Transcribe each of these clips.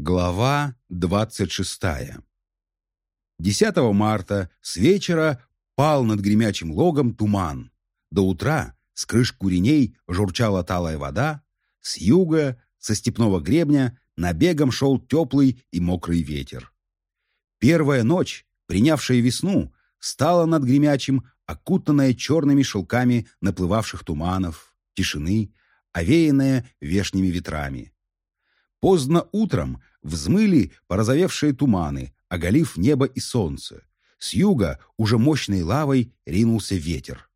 Глава 26. 10 марта с вечера пал над гремячим логом туман. До утра с крыш куреней журчала талая вода, с юга, со степного гребня, набегом шел теплый и мокрый ветер. Первая ночь, принявшая весну, стала над гремячим, окутанная черными шелками наплывавших туманов, тишины, овеянная вешними ветрами. Поздно утром взмыли порозовевшие туманы, оголив небо и солнце. С юга уже мощной лавой ринулся ветер.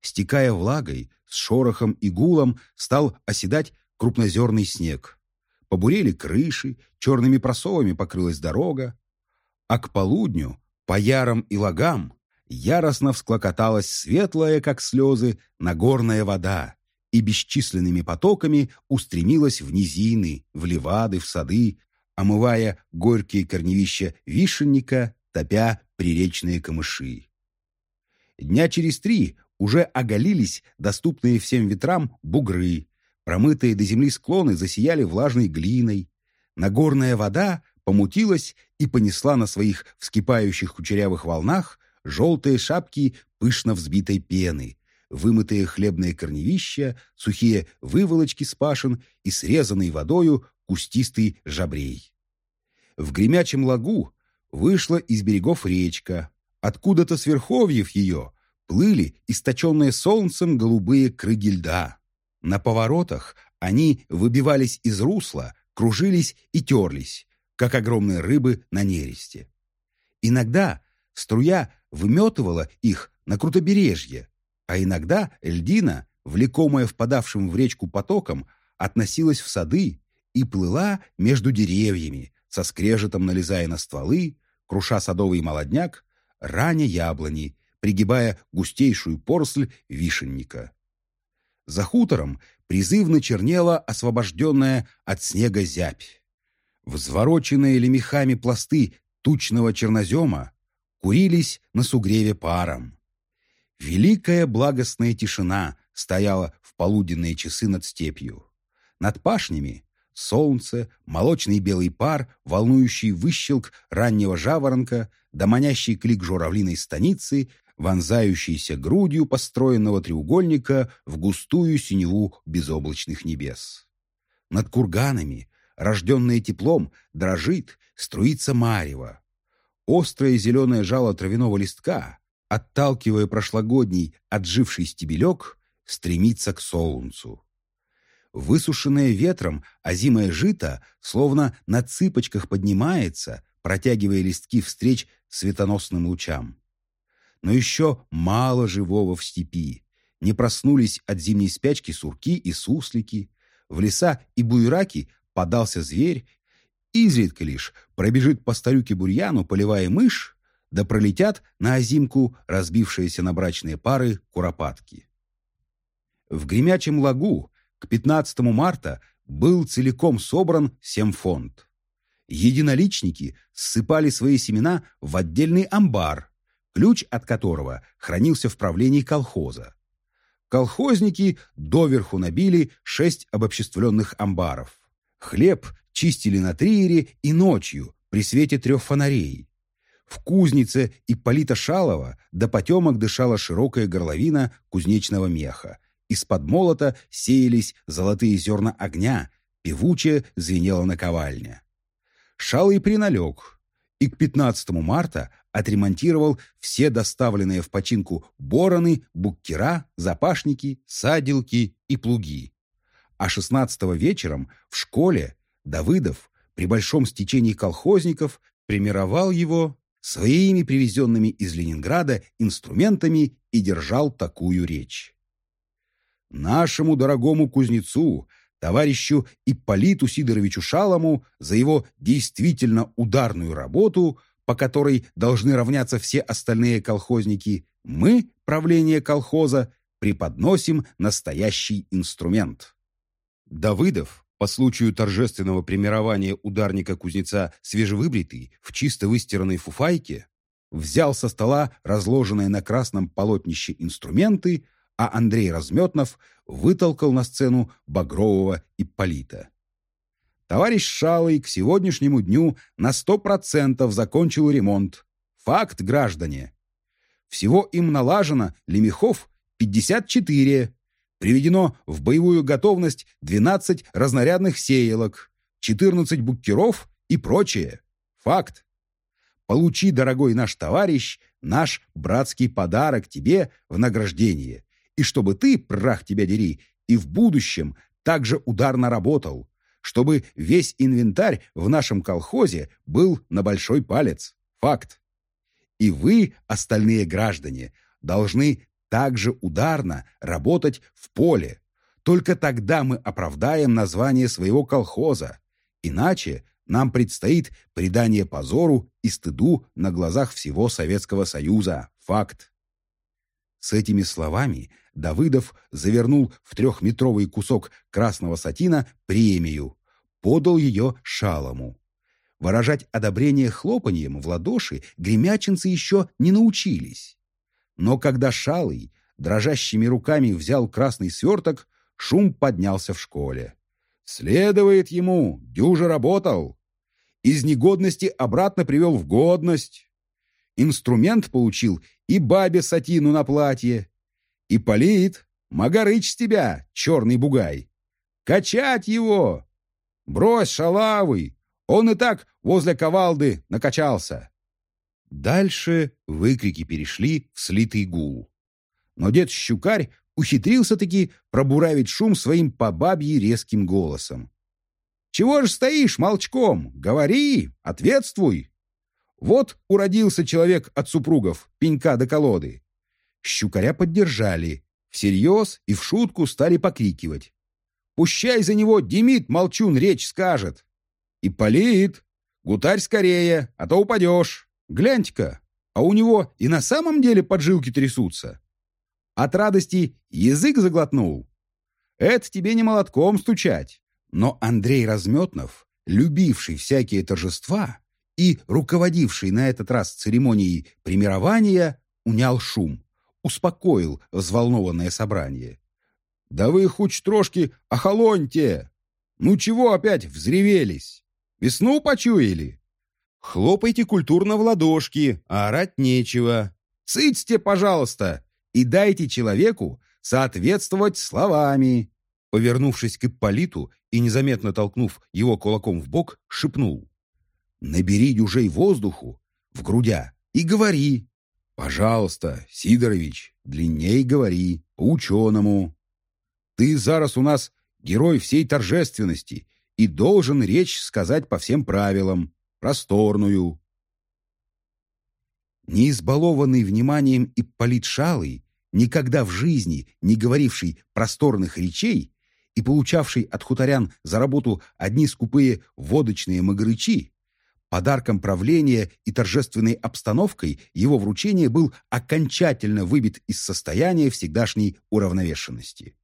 Стекая влагой, с шорохом и гулом стал оседать крупнозерный снег. Побурели крыши, черными просовами покрылась дорога. А к полудню, по ярам и лагам, яростно всклокоталась светлая, как слезы, нагорная вода, и бесчисленными потоками устремилась в низины, в левады, в сады, омывая горькие корневища вишенника, топя приречные камыши. Дня через три уже оголились доступные всем ветрам бугры, промытые до земли склоны засияли влажной глиной, нагорная вода помутилась и понесла на своих вскипающих кучерявых волнах желтые шапки пышно взбитой пены, вымытые хлебные корневища, сухие выволочки с и срезанный водою кустистый жабрей. В гремячем лагу вышла из берегов речка. Откуда-то с верховьев ее плыли источенные солнцем голубые крыги льда. На поворотах они выбивались из русла, кружились и терлись, как огромные рыбы на нересте. Иногда струя выметывала их на крутобережье, а иногда льдина, влекомая впадавшим в речку потоком, относилась в сады и плыла между деревьями, со скрежетом налезая на стволы, круша садовый молодняк, раня яблони, пригибая густейшую поросль вишенника. За хутором призывно чернела освобожденная от снега зябь. Взвороченные лемехами пласты тучного чернозема курились на сугреве паром. Великая благостная тишина стояла в полуденные часы над степью. Над пашнями солнце, молочный белый пар, волнующий выщелк раннего жаворонка, да манящий клик журавлиной станицы, вонзающийся грудью построенного треугольника в густую синеву безоблачных небес. Над курганами, рожденное теплом, дрожит, струится марево. Острое зеленое жало травяного листка, отталкивая прошлогодний отживший стебелек, стремится к солнцу. Высушенное ветром озимое жито словно на цыпочках поднимается, протягивая листки встреч светоносным лучам. Но еще мало живого в степи. Не проснулись от зимней спячки сурки и суслики. В леса и буераки подался зверь. Изредка лишь пробежит по старюке бурьяну поливая мышь, да пролетят на озимку разбившиеся на брачные пары куропатки. В гремячем лагу к 15 марта был целиком собран семфонд. Единоличники ссыпали свои семена в отдельный амбар, ключ от которого хранился в правлении колхоза. Колхозники доверху набили шесть обобществленных амбаров. Хлеб чистили на триере и ночью при свете трех фонарей. В кузнице Ипполита Шалова до потемок дышала широкая горловина кузнечного меха. Из-под молота сеялись золотые зерна огня, певуче звенела наковальня. Шалый приналег и к 15 марта отремонтировал все доставленные в починку бороны, буккера, запашники, садилки и плуги. А 16 вечером в школе Давыдов при большом стечении колхозников примировал его своими привезенными из Ленинграда инструментами и держал такую речь. «Нашему дорогому кузнецу, товарищу Ипполиту Сидоровичу Шалому за его действительно ударную работу, по которой должны равняться все остальные колхозники, мы, правление колхоза, преподносим настоящий инструмент». Давыдов, по случаю торжественного примирования ударника-кузнеца свежевыбритый в чисто выстиранной фуфайке, взял со стола разложенные на красном полотнище инструменты, а Андрей Разметнов вытолкал на сцену багрового Ипполита. Товарищ Шалый к сегодняшнему дню на сто процентов закончил ремонт. Факт, граждане. Всего им налажено лемехов 54, приведено в боевую готовность 12 разнарядных сеялок, 14 буккеров и прочее. Факт. Получи, дорогой наш товарищ, наш братский подарок тебе в награждение. И чтобы ты, прах тебя дери, и в будущем также ударно работал, чтобы весь инвентарь в нашем колхозе был на большой палец. Факт. И вы, остальные граждане, должны также ударно работать в поле. Только тогда мы оправдаем название своего колхоза. Иначе нам предстоит предание позору и стыду на глазах всего Советского Союза. Факт. С этими словами Давыдов завернул в трехметровый кусок красного сатина премию, подал ее шалому. Выражать одобрение хлопаньем в ладоши гремячинцы еще не научились. Но когда шалый дрожащими руками взял красный сверток, шум поднялся в школе. Следует ему, дюже работал. Из негодности обратно привел в годность. Инструмент получил и бабе сатину на платье. И полит, Магарыч с тебя, черный бугай. Качать его! Брось, шалавый! Он и так возле ковалды накачался. Дальше выкрики перешли в слитый гул. Но дед Щукарь ухитрился-таки пробуравить шум своим по бабье резким голосом. «Чего ж стоишь молчком? Говори, ответствуй!» Вот уродился человек от супругов, пенька до колоды. Щукаря поддержали, всерьез и в шутку стали покрикивать. «Пущай за него Демид Молчун речь скажет!» «И полит! Гутарь скорее, а то упадешь! Гляньте-ка, а у него и на самом деле поджилки трясутся!» От радости язык заглотнул. Это тебе не молотком стучать. Но Андрей Разметнов, любивший всякие торжества и руководивший на этот раз церемонией примирования, унял шум, успокоил взволнованное собрание. «Да вы хоть трошки охолоньте! Ну чего опять взревелись? Весну почуяли? Хлопайте культурно в ладошки, а орать нечего. Цыцьте, пожалуйста, и дайте человеку соответствовать словами». Повернувшись к Ипполиту и незаметно толкнув его кулаком в бок, шепнул. «Набери дюжей воздуху в грудя и говори. Пожалуйста, Сидорович, длинней говори, по-ученому. Ты зараз у нас герой всей торжественности и должен речь сказать по всем правилам, просторную». Не избалованный вниманием Ипполит Шалый никогда в жизни не говоривший просторных речей и получавший от хуторян за работу одни скупые водочные магрычи, подарком правления и торжественной обстановкой его вручение был окончательно выбит из состояния всегдашней уравновешенности.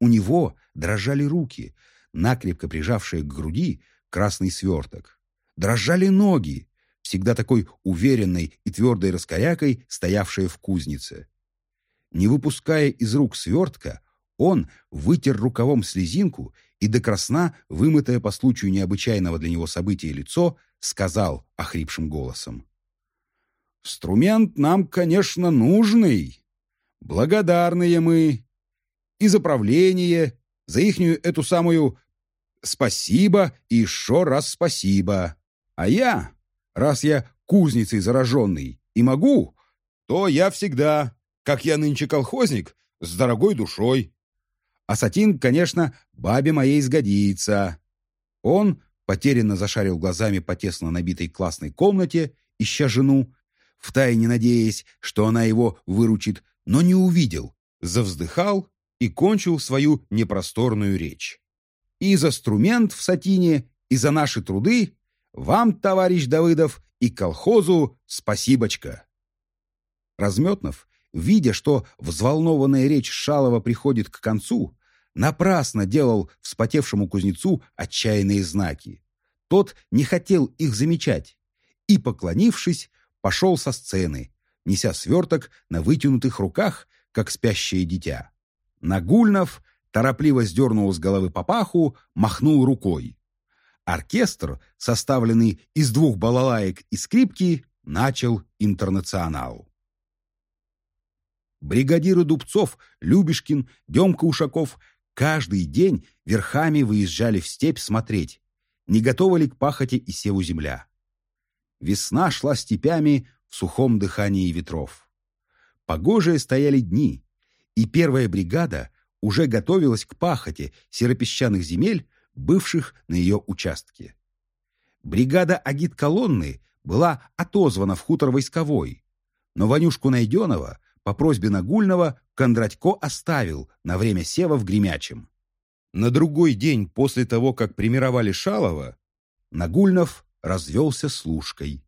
У него дрожали руки, накрепко прижавшие к груди красный сверток. Дрожали ноги, всегда такой уверенной и твердой раскорякой, стоявшие в кузнице. Не выпуская из рук свертка, он вытер рукавом слезинку и до красна, вымытое по случаю необычайного для него события лицо, сказал охрипшим голосом. «Инструмент нам, конечно, нужный. Благодарные мы. И за правление, за ихнюю эту самую спасибо и еще раз спасибо. А я, раз я кузницей зараженный и могу, то я всегда как я нынче колхозник, с дорогой душой. А сатин, конечно, бабе моей сгодится. Он потерянно зашарил глазами по тесно набитой классной комнате, ища жену, втайне надеясь, что она его выручит, но не увидел, завздыхал и кончил свою непросторную речь. И за струмент в сатине, и за наши труды вам, товарищ Давыдов, и колхозу спасибочка. Разметнов видя, что взволнованная речь Шалова приходит к концу, напрасно делал вспотевшему кузнецу отчаянные знаки. Тот не хотел их замечать и, поклонившись, пошел со сцены, неся сверток на вытянутых руках, как спящее дитя. Нагульнов торопливо сдернул с головы папаху, махнул рукой. Оркестр, составленный из двух балалаек и скрипки, начал интернационал. Бригадиры Дубцов, Любешкин, Демка Ушаков каждый день верхами выезжали в степь смотреть, не готова ли к пахоте и севу земля. Весна шла степями в сухом дыхании ветров. Погожие стояли дни, и первая бригада уже готовилась к пахоте серопесчаных земель, бывших на ее участке. Бригада агит-колонны была отозвана в хутор войсковой, но Ванюшку Найденова по просьбе Нагульного Кондратько оставил на время сева в Гремячем. На другой день после того, как примировали Шалова, Нагульнов развелся с Лужкой.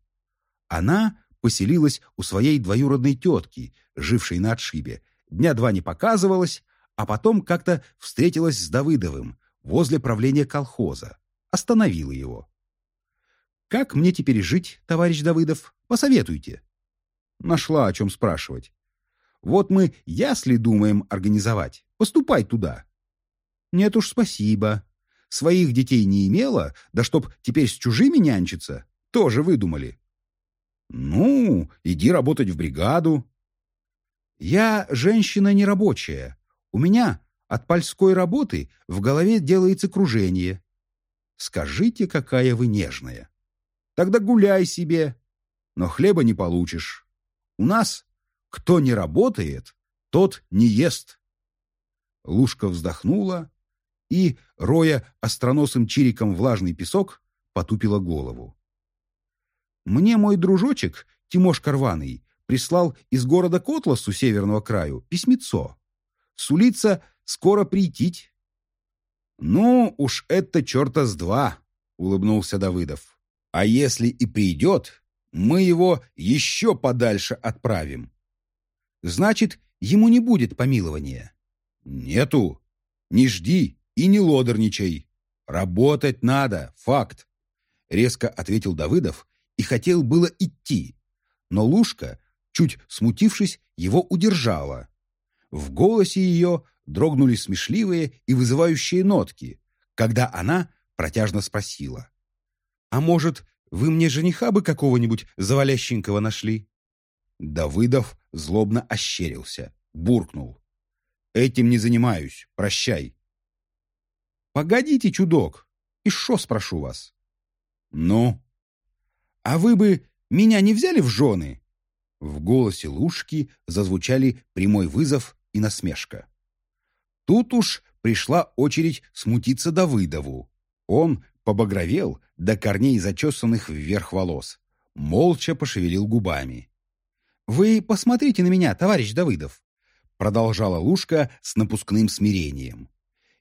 Она поселилась у своей двоюродной тетки, жившей на отшибе, дня два не показывалась, а потом как-то встретилась с Давыдовым возле правления колхоза, остановила его. «Как мне теперь жить, товарищ Давыдов? Посоветуйте». Нашла о чем спрашивать. «Вот мы ясли думаем организовать. Поступай туда». «Нет уж, спасибо. Своих детей не имела, да чтоб теперь с чужими нянчиться, тоже выдумали». «Ну, иди работать в бригаду». «Я женщина нерабочая. У меня от польской работы в голове делается кружение. Скажите, какая вы нежная. Тогда гуляй себе, но хлеба не получишь. У нас кто не работает, тот не ест». Лушка вздохнула и, роя остроносым чириком влажный песок, потупила голову. «Мне мой дружочек, Тимош Карваный, прислал из города Котласу северного краю письмецо. Сулится скоро прийтить». «Ну, уж это черта с два», — улыбнулся Давыдов. «А если и придет, мы его еще подальше отправим». «Значит, ему не будет помилования?» «Нету. Не жди и не лодорничай. Работать надо, факт. Резко ответил Давыдов и хотел было идти. Но Лушка, чуть смутившись, его удержала. В голосе ее дрогнули смешливые и вызывающие нотки, когда она протяжно спросила. «А может, вы мне жениха бы какого-нибудь завалященького нашли?» Давыдов злобно ощерился, буркнул. «Этим не занимаюсь, прощай». Погодите, чудок, и шо спрошу вас? Ну? А вы бы меня не взяли в жены? В голосе Лушки зазвучали прямой вызов и насмешка. Тут уж пришла очередь смутиться Давыдову. Он побагровел до корней зачесанных вверх волос, молча пошевелил губами. «Вы посмотрите на меня, товарищ Давыдов», продолжала Лушка с напускным смирением.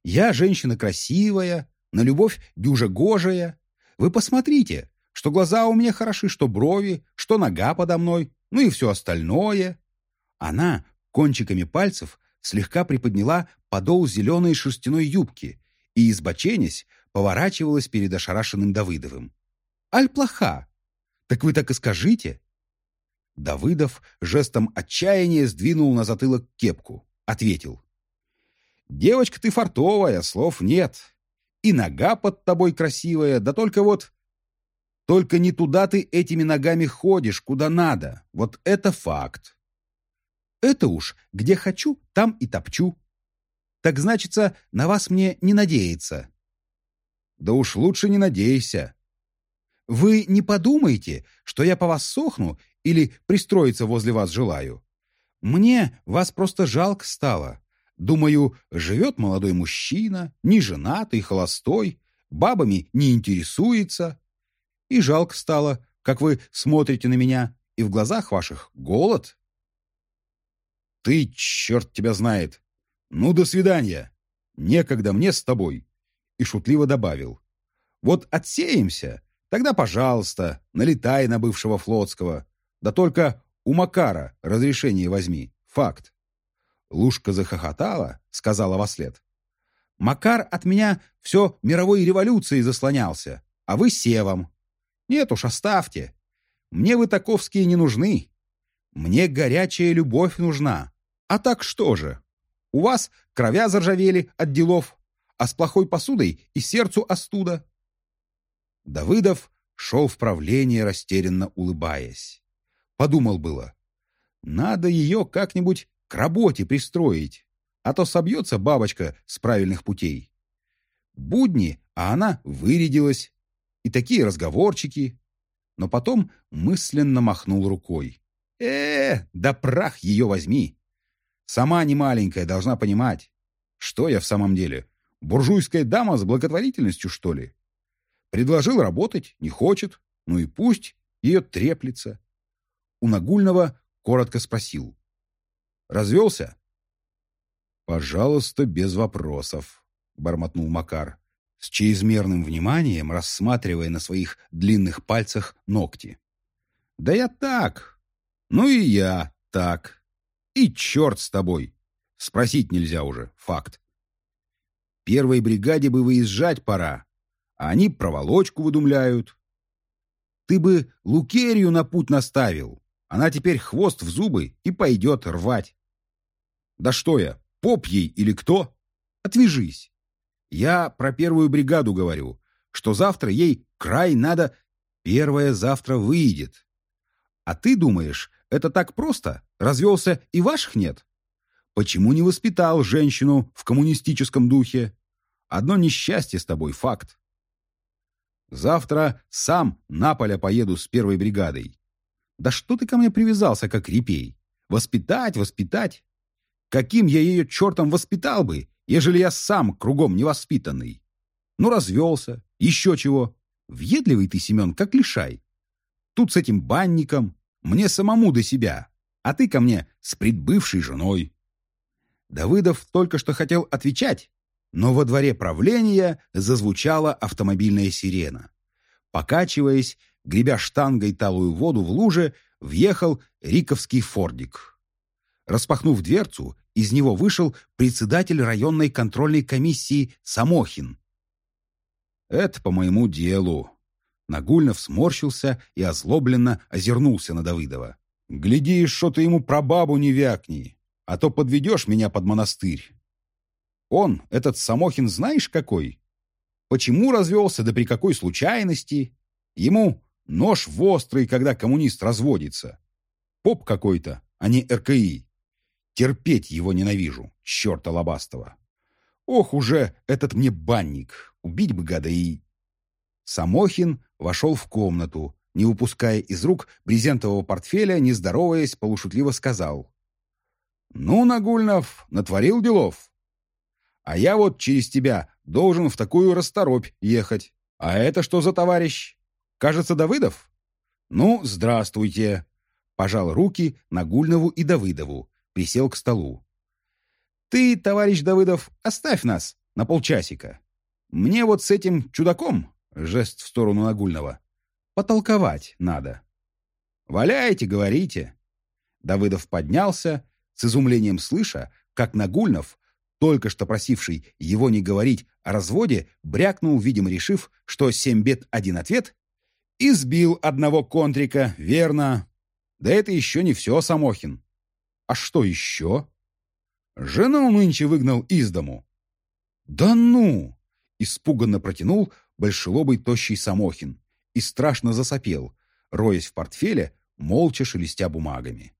Я женщина красивая, на любовь дюжа гожая. Вы посмотрите, что глаза у меня хороши, что брови, что нога подо мной, ну и все остальное. Она кончиками пальцев слегка приподняла подол зеленой шерстяной юбки и, избоченясь, поворачивалась перед ошарашенным Давыдовым. «Аль плоха? Так вы так и скажите!» Давыдов жестом отчаяния сдвинул на затылок кепку. Ответил. Девочка ты фартовая, слов нет. И нога под тобой красивая, да только вот... Только не туда ты этими ногами ходишь, куда надо. Вот это факт. Это уж, где хочу, там и топчу. Так значится, на вас мне не надеяться. Да уж лучше не надейся. Вы не подумайте, что я по вас сохну или пристроиться возле вас желаю. Мне вас просто жалко стало. Думаю, живет молодой мужчина, не женатый, холостой, бабами не интересуется. И жалко стало, как вы смотрите на меня, и в глазах ваших голод. Ты, черт тебя знает. Ну, до свидания. Некогда мне с тобой. И шутливо добавил. Вот отсеемся, тогда, пожалуйста, налетай на бывшего флотского. Да только у Макара разрешение возьми. Факт. Лушка захохотала, сказала во след. «Макар от меня все мировой революцией заслонялся, а вы севом. Нет уж, оставьте. Мне вы таковские не нужны. Мне горячая любовь нужна. А так что же? У вас кровя заржавели от делов, а с плохой посудой и сердцу остуда. Давыдов шел в правление, растерянно улыбаясь. Подумал было, надо ее как-нибудь к работе пристроить, а то собьется бабочка с правильных путей. Будни, а она вырядилась. И такие разговорчики. Но потом мысленно махнул рукой. э да прах ее возьми. Сама не маленькая, должна понимать. Что я в самом деле? Буржуйская дама с благотворительностью, что ли? Предложил работать, не хочет. Ну и пусть ее треплется. У Нагульного коротко спросил. Развелся? «Пожалуйста, без вопросов», — бормотнул Макар, с чрезмерным вниманием рассматривая на своих длинных пальцах ногти. «Да я так. Ну и я так. И черт с тобой. Спросить нельзя уже, факт. Первой бригаде бы выезжать пора, а они проволочку выдумляют. Ты бы Лукерию на путь наставил. Она теперь хвост в зубы и пойдет рвать. Да что я, поп ей или кто? Отвяжись. Я про первую бригаду говорю, что завтра ей край надо... Первая завтра выйдет. А ты думаешь, это так просто? Развелся и ваших нет? Почему не воспитал женщину в коммунистическом духе? Одно несчастье с тобой, факт. Завтра сам на поле поеду с первой бригадой. Да что ты ко мне привязался, как репей? Воспитать, воспитать? Каким я ее чертом воспитал бы, ежели я сам кругом невоспитанный? Ну, развелся, еще чего. Въедливый ты, Семен, как лишай. Тут с этим банником, мне самому до себя, а ты ко мне с предбывшей женой. Давыдов только что хотел отвечать, но во дворе правления зазвучала автомобильная сирена. Покачиваясь, гребя штангой талую воду в луже, въехал риковский фордик. Распахнув дверцу, из него вышел председатель районной контрольной комиссии Самохин. «Это по моему делу». Нагульнов сморщился и озлобленно озернулся на Давыдова. «Гляди, что ты ему про бабу не вякни, а то подведешь меня под монастырь». Он, этот Самохин, знаешь какой? Почему развелся, да при какой случайности? Ему нож в острый, когда коммунист разводится. Поп какой-то, а не РКИ. Терпеть его ненавижу, черта лобастого. Ох уже этот мне банник, убить бы гада и... Самохин вошел в комнату, не выпуская из рук брезентового портфеля, не здороваясь, полушутливо сказал. «Ну, Нагульнов, натворил делов. А я вот через тебя должен в такую расторопь ехать. А это что за товарищ? Кажется, Давыдов? Ну, здравствуйте. Пожал руки Нагульнову и Давыдову, присел к столу. Ты, товарищ Давыдов, оставь нас на полчасика. Мне вот с этим чудаком, жест в сторону Нагульного, потолковать надо. Валяйте, говорите. Давыдов поднялся, с изумлением слыша, как Нагульнов только что просивший его не говорить о разводе, брякнул, видимо, решив, что семь бед — один ответ, избил одного контрика, верно. Да это еще не все, Самохин. А что еще? Жену нынче выгнал из дому. Да ну! Испуганно протянул большелобый тощий Самохин и страшно засопел, роясь в портфеле, молча шелестя бумагами.